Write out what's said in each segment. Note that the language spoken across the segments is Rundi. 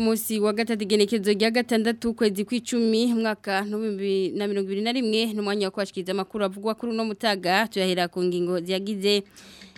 munsi wa gatatu igenekezo rya gatandatu kwezi kw'icumi mwaka na mirongo ibiri na rimwe n'umwanya wo kwashikiriza amakuru avugwa kuri mutaga tuyahera ku ngingo ziyagize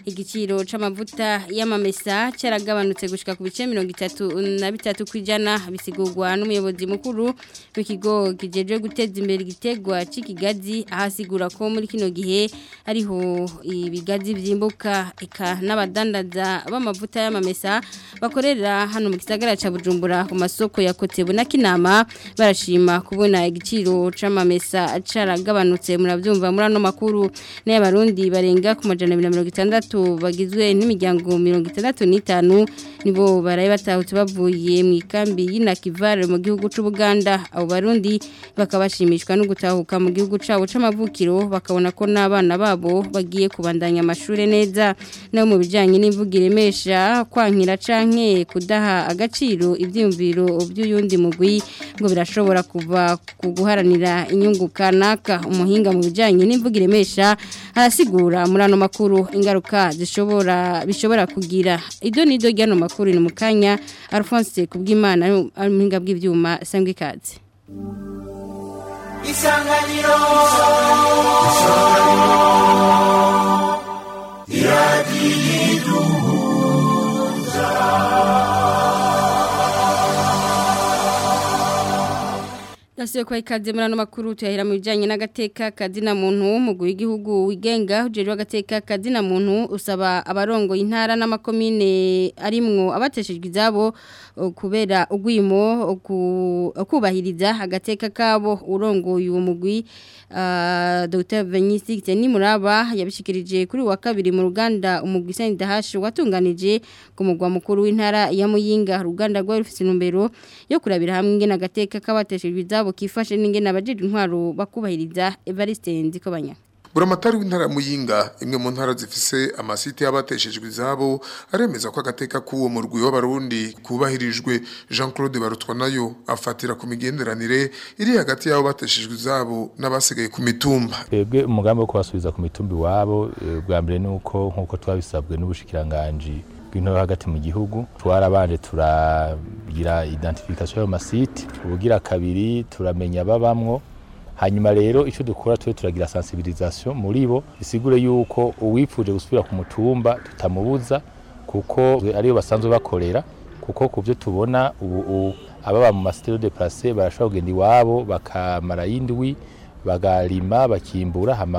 igiciro c'amavuta y'amamesa caragabanutse gushika ku bice 33 kwijana bisigurwa n'umuyobozi mukuru w'ikigo kijeje guteza imbere igitegwa c'ikigazi ahasigura ko muri kino gihe ariho ibigazi vyimbuka ika n'abadandaza b'amavuta y'amamesa bakorera hano mu gisagara ca Bujumbura ku masoko ya Kotebu na Kinama barashima kubona igiciro c'amamesa caragabanutse muravyumva muri ano makuru n'abarundi barenga ku majana 160 batandatu bagizwe n'imiryango mirongo itandatu n'itanu nibo baraye batahutse bavuye mu ikambi y'inakivare mu gihugu cy'ubuganda abo barundi bakabashimishwa no gutahuka mu gihugu cyabo cy'amavukiro bakabona ko n'abana babo bagiye kubandanya amashuri neza no mu bijyanye n'imvugo iremesha kwankira canke kudaha agaciro ibyiyumviro by'uyundi mugwi ngo birashobora kuva ku guharanira inyungu kanaka umuhinga mu bijyanye n'imvugo iremesha arasigura muri ano makuru ingaruka ingaruka zishobora bishobora kugira ido nido ryano makuru ni mukanya Alphonse kubw'Imana mpinga bw'ibyuma sangwe kazi isanganiro isanganiro iradi yasuye kwa ikaze muri ano makuru tuyahera mu bijyanye n'agateka kazina muntu w'umugwi w'igihugu wigenga ujejwe agateka kazina muntu usaba abarongo intara n'amakomine arimwo abateshejwe izabo kubera ugwimo kubahiriza agateka kabo urongoye uwo mugwi Dr Venisik Nimuraba yabishikirije kuri wa kabiri mu ruganda umugwi Sandahash watunganije ku mugwa mukuru w'intara ya Muyinga ruganda rwa rufite numbero yo kurabira hamwe n'agateka k'abateshejwe izabo kabo kifashe n'ingene abajejwe intwaro bakubahiriza Evariste Nzikobanya buramatari w'intara muyinga imwe mu ntara zifise amasite y'abateshejwe izabo aremeza ko agateka k'uwo mu murwi w'abarundi kubahirijwe jean claude barutwa nayo afatira ku migenderanire iri hagati y'abo bateshejwe izabo n'abasigaye ku mitumba twebwe umugambi wo kubasubiza ku mitumba iwabo eh, bwa mbere ni nk'uko twabisabwe n'ubushikiranganji bw'intore hagati mu gihugu twarabanje turagira identification y'amasite ubugira kabiri turamenya babamwo hanyuma rero icyo dukora tube turagira sensibilisation muri bo bisigure yuko uwifuje gusubira ku mutumba tutamubuza kuko ariyo basanzwe bakorera kuko ku byo tubona ababa mu masitero de place barashobora kugenda iwabo bakamara y'indwi bagarima bakimbura hama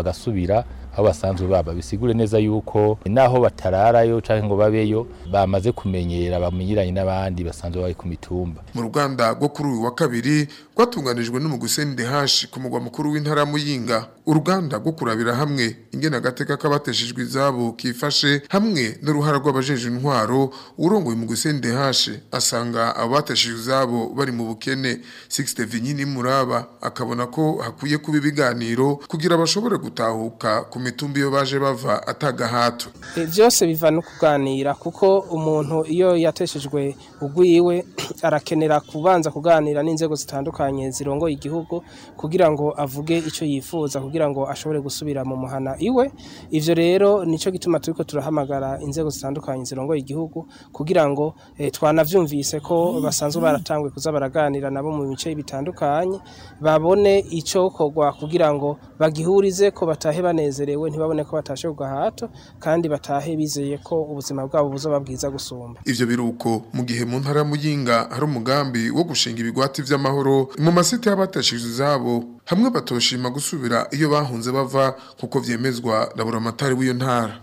aho basanzwe baba bisigure neza yuko naho batararayo cyangwa ngo babeyo bamaze kumenyera bamenyeranye n'abandi basanzwe bari ku mitumba mu rwanda rwo kuri uyu wa kabiri rwatunganijwe n'umuguzi hashi ku mugwa mukuru w'intara muyinga uruganda rwo kurabira hamwe ingena agateka k'abateshejwe izabo kifashe hamwe n'uruhara rw'abajeje intwaro urongoye mu gusende hashi asanga abateshejwe izabo bari mu bukene Sixte vinyini muraba akabona ko hakwiye kuba ibiganiro kugira bashobore gutahuka ku mitumbi iyo baje bava atagahato byose biva no kuganira kuko umuntu iyo yateshejwe ugwiwe arakenera kubanza kuganira n'inzego zitandukanye zirongo igihugu kugira ngo avuge icyo yifuza kugira ngo ashobore gusubira mu muhana iwe ivyo rero nico gituma turiko turahamagara inzego zitandukanye zirongo igihugu kugira ngo eh, twanavyumvise ko basanzwe baratangwe kuza baraganira nabo mu bice bitandukanye babone icyo kogwa kugira ngo bagihurize ko batahe banezere banezerewe ntibabone ko batashe kugwa hato kandi batahe bizeye ko ubuzima bwabo buzaba bwiza gusumba ivyo biruko mu gihe mu ntara muyinga hari umugambi wo gushinga ibigwati vy'amahoro mu masite y'abatashije zabo hamwe batoshima gusubira iyo bahunze bava kuko vyemezwa na buramatari w'iyo ntara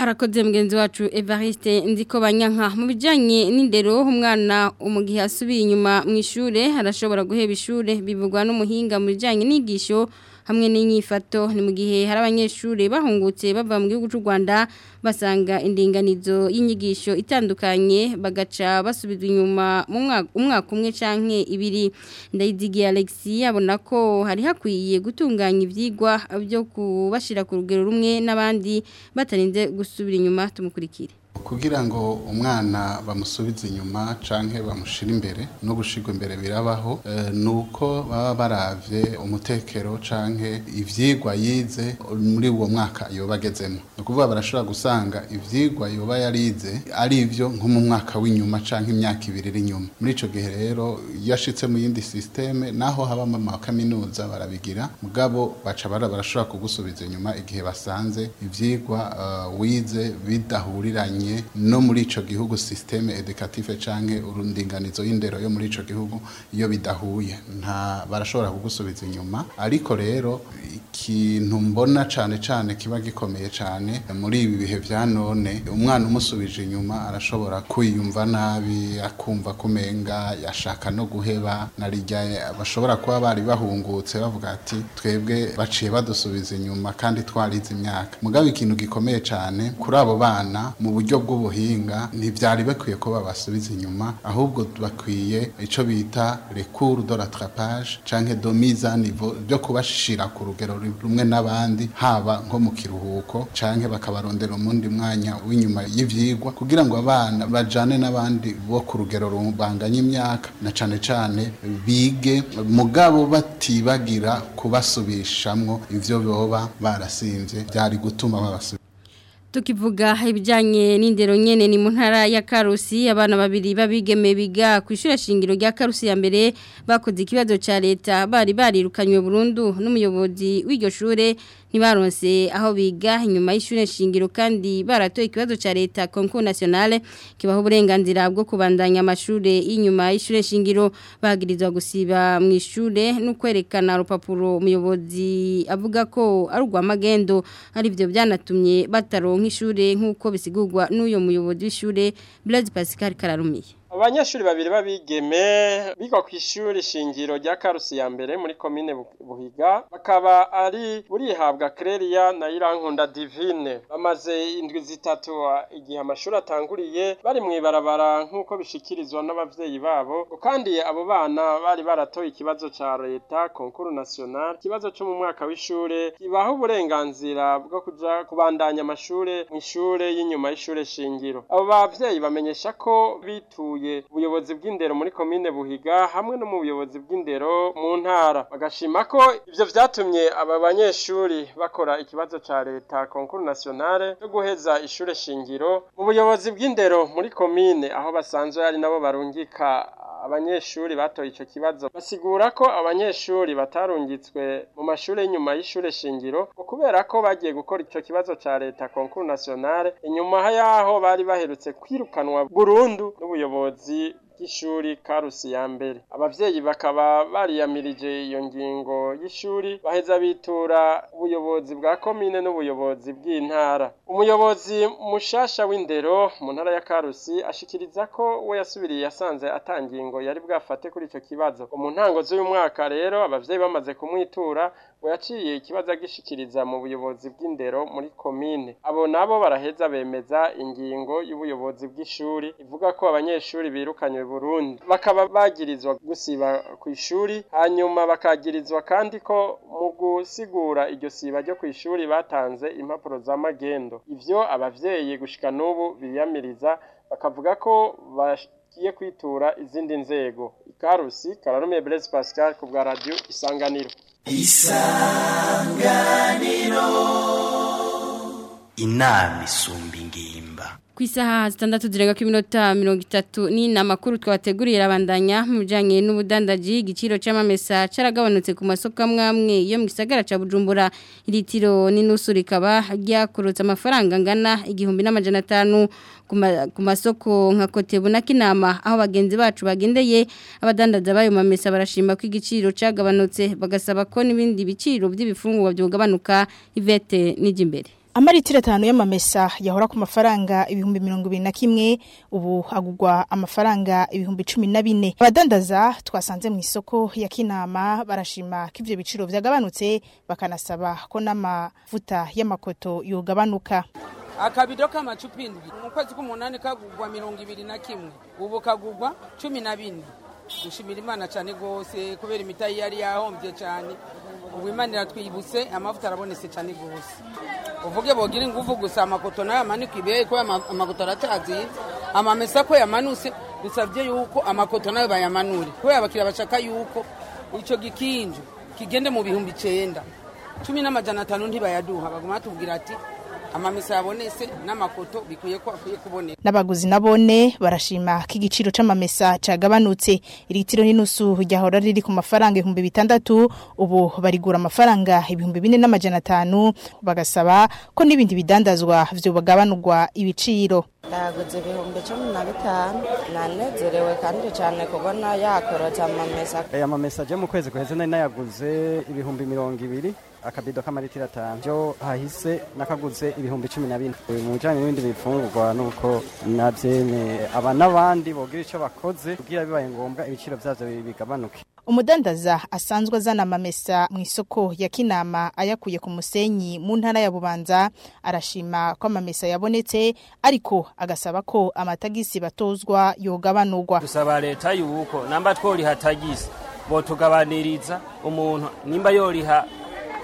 arakoze mugenzi wacu Evariste ndiko banyanka mu bijanye n'indero umwana umugihe asubiye inyuma mu ishure arashobora guheba ishure bivugwa n'umuhinga mu bijanye n'igisho hamwe n'inyifato ni mu gihe hari abanyeshuri bahungutse bava mu gihugu cy'u Rwanda basanga indinganizo y'inyigisho itandukanye bagaca basubizwa inyuma mu umwaka umwe canke ibiri ndayizigiye Alexis yabona ko hari hakwiye gutunganya ibyigwa byo kubashira ku rugero rumwe n'abandi batarinze gusubira inyuma tumukurikire kugira ngo umwana bamusubize inyuma canke bamushire imbere no gushirwa imbere birabaho eh, ni uko baba baravye umutekero canke ibyigwa yize muri uwo mwaka yoba agezemo ni ukuvuga barashobora gusanga ibyigwa yoba yarize ari ibyo nko mu mwaka w'inyuma canke imyaka ibiri iri inyuma muri ico gihe rero iyo ashitse mu yindi sisiteme naho haba habamo amakaminuza barabigira mugabo baca barashobora kugusubiza inyuma igihe basanze ibyigwa eh, wize bidahuriranye bitandukanye no muri ico gihugu systeme educative canke urundinganizo y'indero yo muri ico gihugu iyo bidahuye nta barashobora kugusubiza inyuma ariko rero ikintu mbona cane cane kiba gikomeye cane muri ibi bihe vya none umwana umusubije inyuma arashobora kwiyumva nabi akumva kumenga yashaka no guheba narijya bashobora kuba bari bahungutse bavuga ati twebwe baciye badusubiza inyuma kandi twarize imyaka mugabe ikintu gikomeye cane kuri abo bana mu buryo buryo bw'ubuhinga ntibyari bakwiye ko babasubiza inyuma ahubwo bakwiye icyo bita recours de rattrapage canke de byo kubashira ku rugero rumwe n'abandi haba nko mu kiruhuko canke bakabarondera umundi mwanya w'inyuma y'ivyigwa kugira ngo abana bajane n'abandi bo ku rugero rubanganye imyaka na cane cane bige mugabo batibagira kubasubishamo ibyo boba barasinze byari gutuma babasubiza tukivuga ibijyanye n'indero nyene ni mu ya Karusi abana babiri babigeme biga ku ishure shingiro rya Karusi ya mbere bakoze ikibazo ca leta bari barirukanywe burundu n'umuyobozi w'iryo shure ntibaronse aho biga inyuma y'ishure shingiro kandi baratoye ikibazo ca leta concours national kibaho uburenganzira bwo kubandanya amashure y'inyuma y'ishure shingiro bagirizwa gusiba mu ishure no kwerekana rupapuro umuyobozi avuga ko ari ugwa magendo ari byo byanatumye bataronka nk'ishure nk'uko bisigurwa n'uyo muyobozi w'ishure Blaise Pascal Kararumiye abanyeshuri babiri b'abigeme biga ku ishuri shingiro rya karusi ya mbere muri komine buhiga bakaba ari burihabwa Clelia na irankunda divine bamaze indwi zitatu igihe amashuri atanguriye bari mu ibarabara nk'uko bishikirizwa n'ababyeyi babo kandi abo bana bari baratoye ikibazo cya leta konkuru national ikibazo cyo mu mwaka w'ishure kibaho uburenganzira bwo kujya kubandanya amashuri mu ishure y'inyuma y'ishure shingiro abo bavyeyi bamenyesha ko bituye Huye ubuyobozi bw'indero muri komine Buhiga hamwe no mu buyobozi bw'indero mu ntara bagashima ko ibyo byatumye aba banyeshuri bakora ikibazo cya leta konkuru nationale yo guheza ishuri shingiro mu buyobozi bw'indero muri komine aho basanzwe ari nabo barungika abanyeshuri batoye icyo kibazo basigura ko abanyeshuri batarungitswe mu mashuri y'inyuma y'ishuri shingiro ngo kubera ko bagiye gukora icyo kibazo cya leta konkuru nationale inyuma yaho bari baherutse kwirukanwa burundu n'ubuyobozi ubuyobozi bw'ishuri Karusi ya mbere, abavyeyi bakaba bariyamirije iyo ngingo y'ishuri baheza bitura ubuyobozi bwa komine n'ubuyobozi bw'intara. umuyobozi mushasha w'indero mu ntara ya karusi ashikiriza ko we yasubiriye yasanze ata ngingo yari bwafate kuri icyo kibazo mu ntango z'uyu mwaka rero ababyeyi bamaze kumwitura ngo yaciye ikibazo agishikiriza mu buyobozi bw'indero muri komine abo nabo baraheza bemeza ingingo y'ubuyobozi bw'ishuri ivuga ko abanyeshuri birukanywe Burundi bakaba bagirizwa gusiba ku ishuri hanyuma bakagirizwa kandi ko mu gusigura iryo siba ryo ishuri batanze impapuro za magendo ivyo abavyeyi gushika n'ubu biyamiriza bakavuga ko bagiye kwitura izindi nzego ikarusi kararume Blaise Pascal ku bwa radio isanganiro isanganiro inama isumba ingimbi ku isaha zitandatu zirenga ku minota mirongo itatu ni amakuru twabategurira abandanya mu bijyanye n'ubudandaji igiciro cy'amamesa cyaragabanutse ku masoko amwe amwe yo mu gisagara cya bujumbura litiro n'inusu rikaba ryakurutse amafaranga angana igihumbi n'amajana atanu ku masoko nka kotebu na kinama aho bagenzi bacu bagendeye abadandaza bayo mamesa barashima ko igiciro cyagabanutse bagasaba ko n'ibindi biciro by'ibifungwa byogabanuka ivete n'ijya amaritiro atanu y'amamesa yahora ku mafaranga ibihumbi mirongo ibiri na kimwe ubu agugwa amafaranga ibihumbi cumi na bine abadandaza twasanze mu isoko ya kinama barashima ko ibyo biciro byagabanutse bakanasaba ko n'amavuta y'amakoto yogabanuka akabido k'amacupa indwi mu kwezi k'umunani kagugwa mirongo ibiri na kimwe ubu kagugwa cumi na bine gushimira imana cyane rwose kubera imitayi yari yahombye cyane ubu imana iratwibutse amavuta arabonetse cyane rwose uvuge bogira ingufu gusa amakoto nayo amanikwa ibere kubera amakoto aratagiye amamesa ko yamanutse bisabye yuko amakoto nayo bayamanure kubera abakiriya bashaka yuko icyo gikinju kigende mu bihumbi icyenda cumi n'amajana atanu ntibayaduha baguma batubwira ati amamesa yabonese n'amakoto bikwiye ko akwiye kuboneka n'abaguzi nabone barashima ko igiciro c'amamesa cyagabanutse iritiro n'inusu ryahora riri ku mafaranga ibihumbi bitandatu ubu barigura amafaranga ibihumbi bine n'amajana atanu bagasaba ko n'ibindi bidandazwa vyo bagabanurwa ibiciro naguze ibihumbi cumi na bitanu nanezerewe kandi cyane kubona yakorotse amamesa aya mamesa aje mu kwezi guheze nari nayaguze ibihumbi mirongo ibiri akabido k'amaritiro atanu byo hahise nakaguze ibihumbi cumi na bine uyu mujyanye n'ibindi bifungurwa nuko na aba n'abandi bogira icyo bakoze kugira bibaye ngombwa ibiciro byabyo bigabanuke umudandaza asanzwe azana amamesa mu isoko ya kinama ayakuye ku musenyi mu ntara ya bubanza arashima ko amamesa yabonetse ariko agasaba ko amatagisi batozwa yogabanurwa dusaba leta y'uko namba tworiha tagisi botugabaniriza umuntu nimba yoriha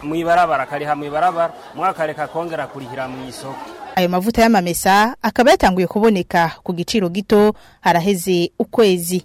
mu ibarabara kariha mu ibarabara mwakareka kongera kurihira mu isoko ayo mavuta y'amamesa akaba yatanguye kuboneka ku giciro gito haraheze ukwezi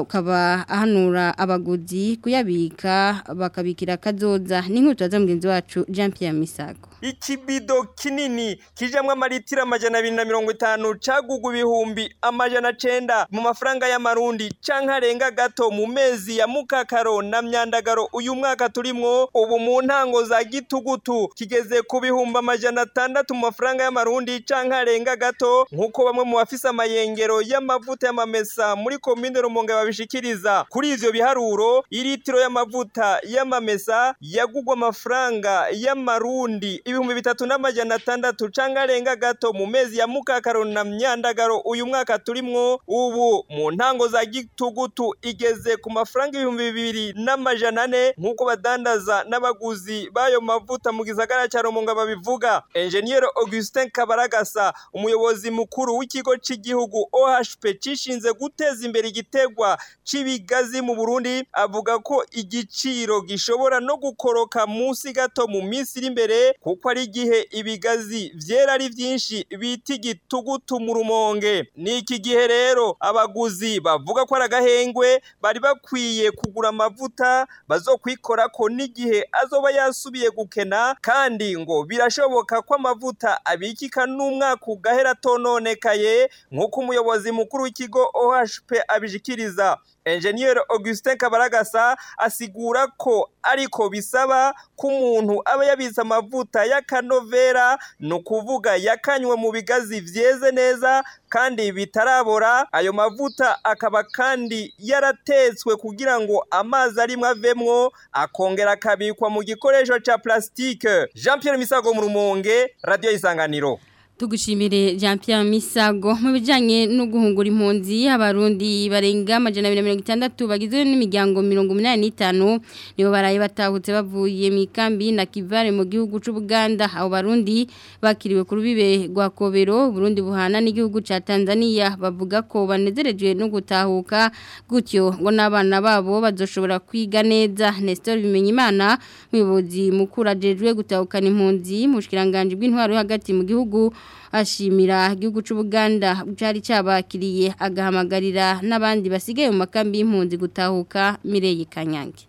ukaba ahanura abaguzi kuyabika bakabikira akazoza n'inkweto za mugenzi wacu Jean Pierre Misago ikibido kinini kijamwo amaritiro amajana abiri na mirongo itanu cagugu ibihumbi amajana cenda mu mafaranga y'amarundi canke arenga gato mu mezi ya mukakaro na myandagaro uyu mwaka turimwo ubu mu ntango za gitugutu kigeze ku bihumbi amajana atandatu mu mafaranga y'amarundi canke arenga gato nk'uko bamwe mu bafise amayengero y'amavuta y'amamesa muri komine rumonge babishikiriza kuri ivyo biharuro iritiro y'amavuta y'amamesa yagugwa amafaranga y'amarundi ibihumbi bitatu n'amajyana atandatu cangarenga gato mu mezi ya mukakaro na myandagaro uyu mwaka turimwo ubu mu ntango za gitugutu igeze ku mafaranga ibihumbi bibiri n'amajana ane nk'uko badandaza n'abaguzi b'ayo mavuta mu gisagara cya Rumonga babivuga Engineer Augustin Kabaragasa umuyobozi mukuru w'ikigo cy'igihugu OHP cishinze guteza imbere igitegwa c'ibigazi mu Burundi avuga ko igiciro gishobora no gukoroka munsi gato mu minsi iri imbere kuko yuko ari igihe ibigazi byera ari byinshi bita igitugutu mu rumonge ni iki gihe rero abaguzi bavuga ko ari agahengwe bari bakwiye kugura amavuta bazokwikora ko n'igihe azoba yasubiye gukena kandi ngo birashoboka ko amavuta abikika n'umwaka ugahera atononekaye nk'uko umuyobozi mukuru w'ikigo OHP abijikiriza enjeniyeri augustin kabaragasa asigura ko ariko bisaba ko umuntu aba yabitse amavuta y'akanovera ni ukuvuga yakanywe mu bigazi byeze neza kandi bitarabora ayo mavuta akaba kandi yaratetswe kugira ngo amazi arimo avemwo akongera akabikwa mu gikoresho cya plastique jean Pierre Misago mu rumonge radiyo y'isanganiro tugushimire jean Pierre misago mu bijyanye no guhungura impunzi abarundi barenga amajana abiri itandatu bagizwe n'imiryango mirongo inani n'itanu nibo baraye batahutse bavuye mu ikambi na kivare mu gihugu cy’u cy'ubuganda abo barundi bakiriwe ku rubibe rwa kobero burundi buhana n'igihugu cya tanzania bavuga ko banezerejwe no gutahuka gutyo ngo n'abana babo bazoshobora kwiga neza nestor bimenyimana umuyobozi mukuru ajejwe gutahukana impunzi mu bushikiranganji bw'intwaro hagati mu gihugu ashimira igihugu cy'ubuganda cyari cyabakiriye agahamagarira n'abandi basigaye mu makambi impunzi gutahuka mireye kanyange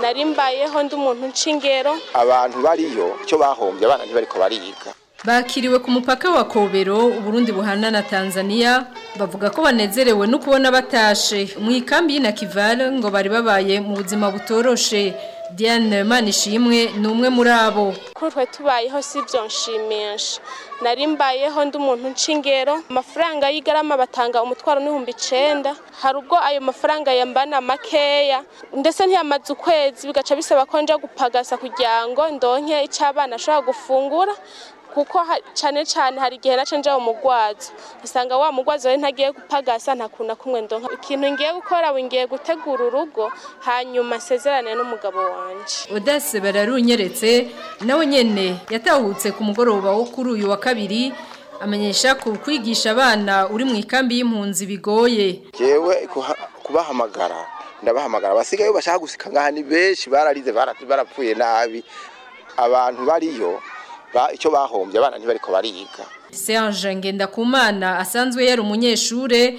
nari mbayeho ndi umuntu nshingero abantu bariyo cyo bahombye abana ntibariko bariga bakiriwe ku mupaka wa Kobero Burundi buhana na Tanzania bavuga ko banezerewe no kubona batashe mu ikambi na y'Inakivale ngo bari babaye mu buzima butoroshe Diane Manishimwe ni umwe muri abo kurwe tubayeho si byo nshimisha nari mbayeho ndi umuntu nshingero amafaranga y'igarama batanga umutwaro n'ibihumbi icyenda hari ubwo ayo mafaranga yambana makeya ndetse ntiyamaze ukwezi bigaca bisaba ko nja gupagasa kugira ngo ndonke icyo abana ashobora gufungura kuko cyane cyane hari igihe naca nja mu mugwazo usanga wa mugwazo we ntagiye gupagasa nta kuntu kumwe ndonka ikintu ngiye gukora ngiye gutegura urugo hanyuma nsezerane n'umugabo wanje odase bararunyeretse nawe nyene yatahutse ku mugoroba wo kuri uyu wa kabiri amenyesha ku kwigisha abana uri mu ikambi y'impunzi bigoye yewe kubahamagara ndabahamagara abasigaye bashaka gusika ngaha ni benshi bararize barapfuye nabi abantu bariyo icyo bahombye abana ntibariko bariga Serge Ngendakumana asanzwe yari umunyeshure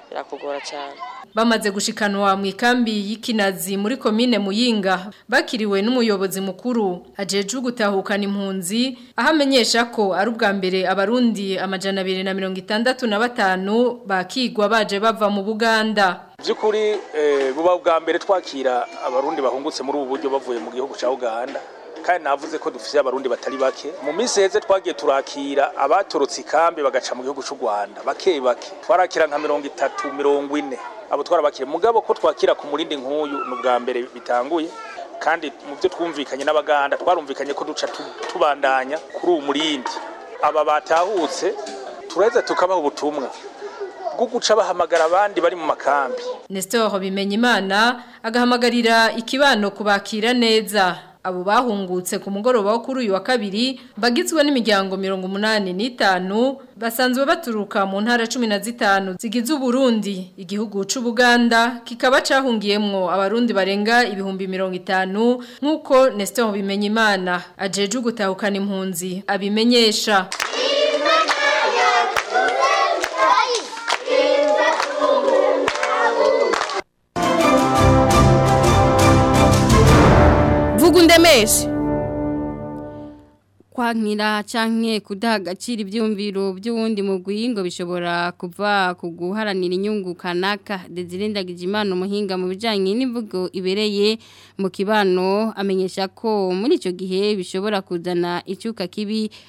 birakugora cyane bamaze gushikanwa mu ikambi y'ikinazi muri komine muyinga bakiriwe n'umuyobozi mukuru ajejwe gutahukana impunzi aho amenyesha ko ari ubwa mbere abarundi amajana abiri na mirongo itandatu na batanu bakigwa baje bava mu buganda by'ukuri eh, buba bwa mbere twakira abarundi bahungutse muri ubu buryo bavuye mu gihugu cya uganda kandi navuze ko dufise abarundi batari bake mu minsi heze twagiye turakira abatorotse ikambi bagaca mu gihugu cy'u Rwanda bake bake twarakira nka mirongo itatu mirongo ine abo twarabakira mugabo ko twakira ku murindi nk'uyu ni ubwa mbere bitanguye kandi mu byo twumvikanye n'abaganda twarumvikanye ko duca tubandanya kuri uwo murindi aba batahutse turaheza tukabaha ubutumwa bwo guca bahamagara abandi bari mu makambi Nestor Bimenyimana agahamagarira ikibano kubakira neza abo bahungutse ku mugoroba wo kuri uyu wa kabiri bagizwe n'imiryango mirongo umunani n'itanu basanzwe baturuka mu ntara cumi na zitanu zigize uburundi igihugu c'ubuganda kikaba cahungiyemwo abarundi barenga ibihumbi mirongo itanu nk'uko nesito bimenyimana ajejwe gutahukana impunzi abimenyesha começo. kwankira canke kudaha agaciro ivyumviro by'uwundi mu rwingo bishobora kuva ku guharanira inyungu kanaka dezirindagije imana umuhinga mu bijyanye n'imvugo ibereye mu kibano amenyesha ko muri icyo gihe bishobora kuzana icyuka kibi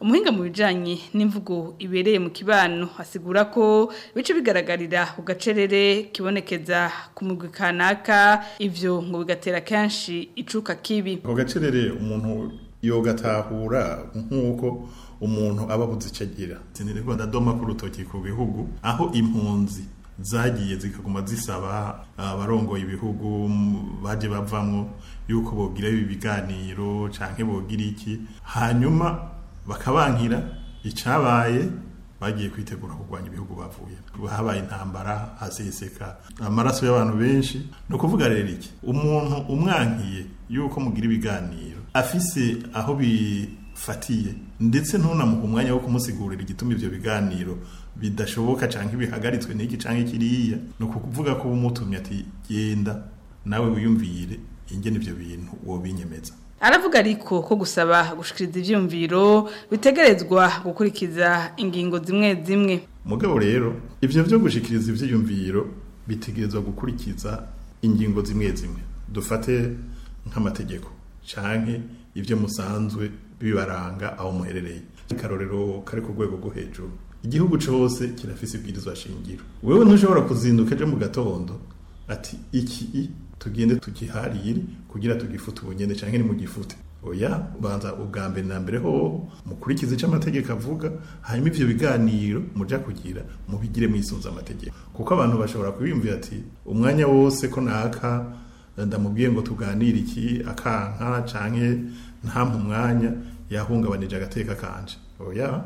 umuhinga mu bijyanye n'imvugo ibereye mu kibano asigura ko bice bigaragarira ku gacerere kibonekeza ku mugwi kanaka ibyo ngo bigatera kenshi icuka kibi ako gacerere umuntu yogatahura nk'uko umuntu aba abuze icyo agira sinirwa ndadoma ku rutoki ku bihugu aho impunzi zagiye zikaguma zisaba ah, abarongoye ibihugu baje bavamo yuko bogira ibi biganiro canke bogira iki hanyuma bakabankira icabaye bagiye kwitegura kurwanya ibihugu bavuye habaye intambara haseseka amaraso y'abantu benshi ni ukuvuga rero iki umuntu umwankiye yuko mugira ibiganiro afise aho bi fatiye ndetse ntunamuhe umwanya wo kumusigurira igituma ibyo biganiro bidashoboka cyangwa ibihagaritswe n'iki cyangwa ikiriya ni ukuvuga ko umutumye ati genda nawe wiyumvire ingene ibyo bintu wobinyemeza aravuga ariko ko gusaba gushikiriza ibyumviro bitegerezwa gukurikiza ingingo zimwe zimwe mugabo rero ibyo byo gushikiriza ibyiyumviro bitegerezwa gukurikiza ingingo zimwe zimwe dufate nk'amategeko cyane ibyo musanzwe bibaranga aho muherereye akarorero kari ku rwego rwo hejuru igihugu cyose kirafise ibwirizwa shingiro wewe ntushobora kuzinduka ejo mu gatondo ati iki tugende tugiharire kugira tugifute ubunyene cyangwa nimugifute oya banza ubwa mbere na mbere hoho mukurikize icyo amategeko avuga hanyuma ibyo biganiro mujya kugira mubigire mwisunze amategeko kuko abantu bashobora kubiyumvira ati umwanya wose ko naka ndamubwiye ngo tuganire iki akanka cyangwa ntampa mwanya yahungabanije agateka kanje oya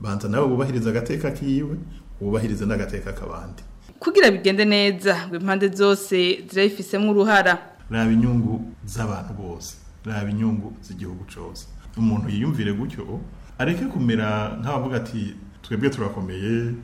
banza nawe wubahiriza agateka kiwe wubahirize n'agateka k'abandi kugira bigende neza impande zose zirayifisemo uruhara raba inyungu z'abantu bose raba inyungu z'igihugu cyose umuntu yiyumvire gutyo areke kumera nk'abavuga ati twebwe turakomeye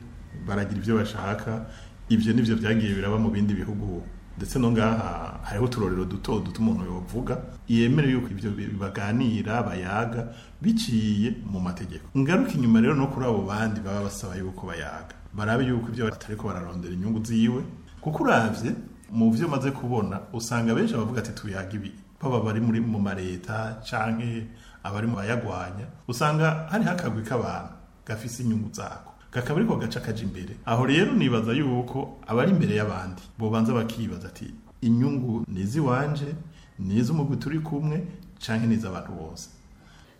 baragira ibyo bashaka ibyo nibyo byagiye biraba mu bindi bihugu ndetse no ngaha hariho uturorero duto duto umuntu yavuga yemere yuko ibyo baganira bayaga biciye mu mategeko ngaruka inyuma rero no kuri abo bandi baba basaba yuko bayaga barabe yuko ibyo batari ko bararondera inyungu ziwe kuko urabye mu byo maze kubona usanga benshi abavuga ati tuyaga ibi baba bari muri mu mareta canke abari mu bayagwanya usanga hari hakagwi k'abantu gafise inyungu zako kakaba ariko gace kaje imbere aho rero nibaza yuko abari imbere y'abandi bobanza bakibaza ati inyungu ni iz'iwanje ni iz'umugwi turi kumwe canke ni iz'abantu bose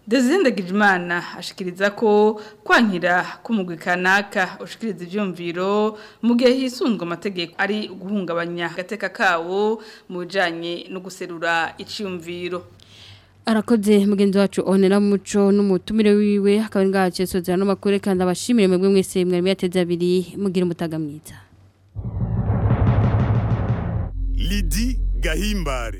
Dezinde Gijimana ashikiriza ko kwankira kumugwi kanaka ushikiriza ivyumviro mu gihe hisunzwe amategeko ari guhungabanya agateka kawo mu bijanye no guserura iciyumviro arakoze mugenzi wacu onera muco n'umutumire wiwe akaba ari ngaho cyesozera n'amakuru kandi abashimire mwebwe mwese mwari mwateze abiri mugira umutaga mwiza Lidi Gahimbare